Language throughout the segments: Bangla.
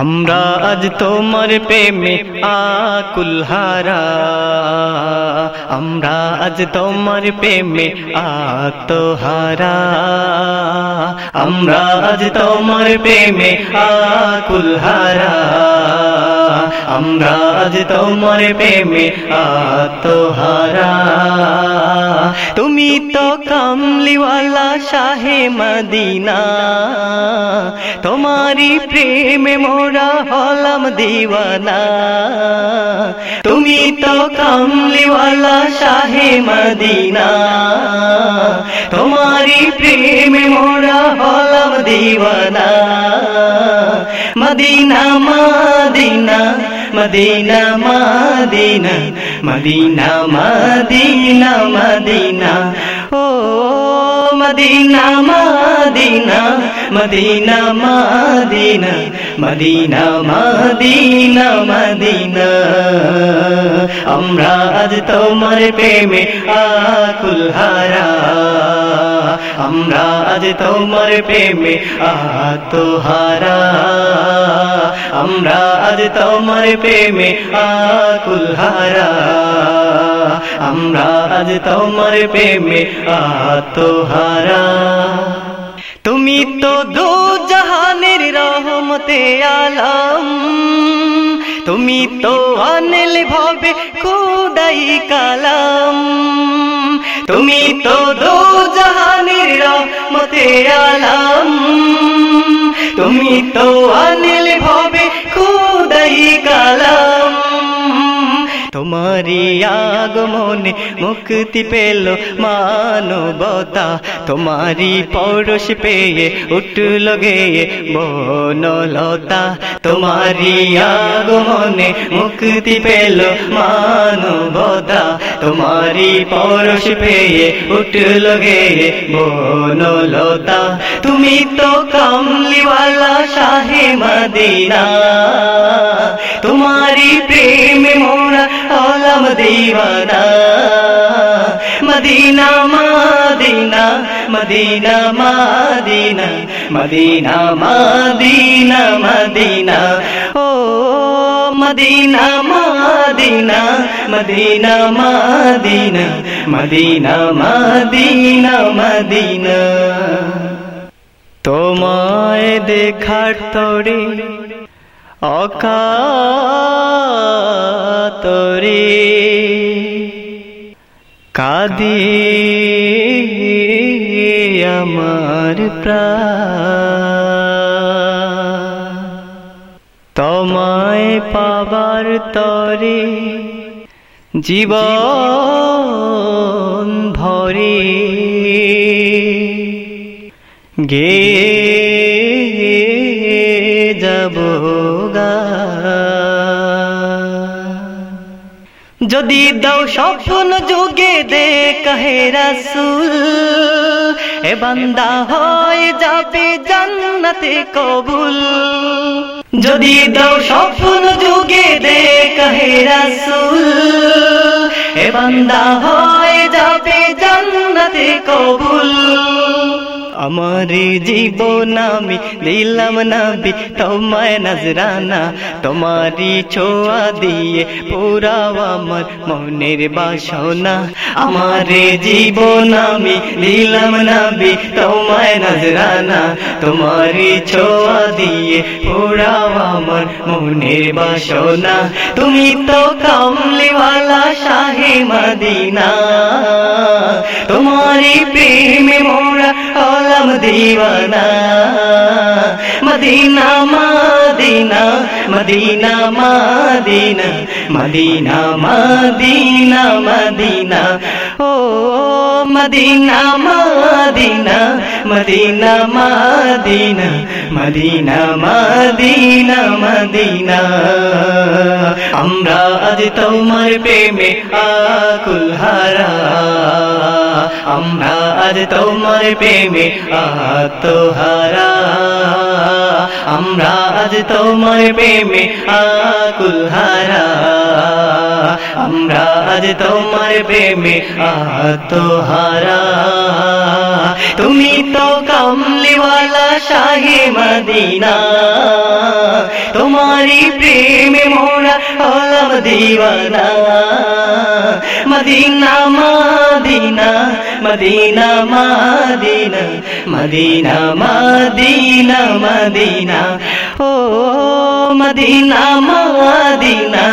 আমরা আজ তোমার প্রেমে আকুলহারা আমরা আজ তোমার প্রেমে আত্মহারা। আমরা আজ তোমার প্রেমে আকুলহারা আমরা আজ তোমার প্রেমে আত্মহারা। তুমি তো কামলিওয়ালা শাহে মদিনা। তোমারি প্রেমে মোরা হলাম দিওয়ানা। তুমি তো কামলিওয়ালা শাহে মদিনা। তোমারি প্রেমে মোরা হলাম দিওয়ানা। Madina Medina. Medina Medina Medina Medina Madina ও Medina Medina Medina Medina Medina Medina Medina আমরা আজ তোমার প্রেমে আকুল হারা আমরা আজ তোমার প্রেমে আত্মহারা আমরা আজ তোমার প্রেমে আকুল হারা আমরা আজ তোমার প্রেমে আত্মহারা তুমি তো দু জাহানের রহমতে আলম তুমি তো অনিল ভবে কুদাই কালাম। তুমি তো দু জাহানের মতে আলাম। তুমি তো অনিল তোমারি আগমনে মুক্তি পেল মানবতা। তোমারি পরশ পেয়ে উঠল গেয়ে বনলতা। তোমারি আগমনে মুক্তি পেল মানবতা। তোমারি পরশ পেয়ে উঠল গেয়ে বনলতা। তুমি তো কামলিওয়ালা শাহে মদিনা। তোমারি প্রেমে মোরা হলাম দিওয়ানা Madina Medina Medina Medina Medina Medina Madina ও Medina Medina Medina Medina Medina Medina Madina তোমায় দেখার তরে অকাতরে কাদি আমার তোমায় পাবার তরে জীবন ভরে গে যাব। যদি দাও স্বপ্ন যুগে দে কহে রাসুল, এ বান্দা হয়ে যাবে জান্নাতে কবুল। যদি দাও স্বপ্ন যুগে দে কহে রাসুল, এ বান্দা হয়ে যাবে জান্নাতে কবুল। আমার জীবন আমি দিলাম নবী, তোমায় নজরানা, তোমারি ছোঁয়া দিয়ে পুরাও আমার মনের বাসনা। আমার জীবন আমি দিলাম নবী, তোমায় নজরানা, তোমারি ছোঁয়া দিয়ে পুরাও আমার মনের বাসনা। তুমি তো কামলিওয়ালা শাহে মদিনা, তোমারি প্রেমে মোরা হলাম দিওয়ানা Madina Medina Medina Medina Medina Medina Madina ও Medina Medina Medina Medina Medina Medina Medina আমরা আজ তোমার প্রেমে আকুল হারা আমরা আজ তোমার প্রেমে আত্মহারা আমরা আজ তোমার প্রেমে আকুল হারা আমরা আজ তোমার প্রেমে আত্মহারা তুমি তো কামলিওয়ালা শাহে মদিনা তোমারি প্রেমে মোরা হলাম দিওয়ানা Madina Medina Medina Medina Medina Medina Madina ও Medina Medina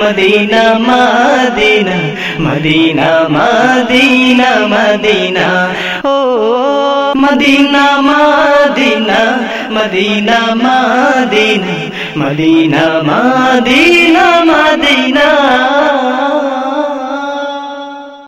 Medina Medina Medina Medina Madina ও Medina Medina Medina Medina Medina Medina Medina